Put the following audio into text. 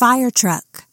fire truck.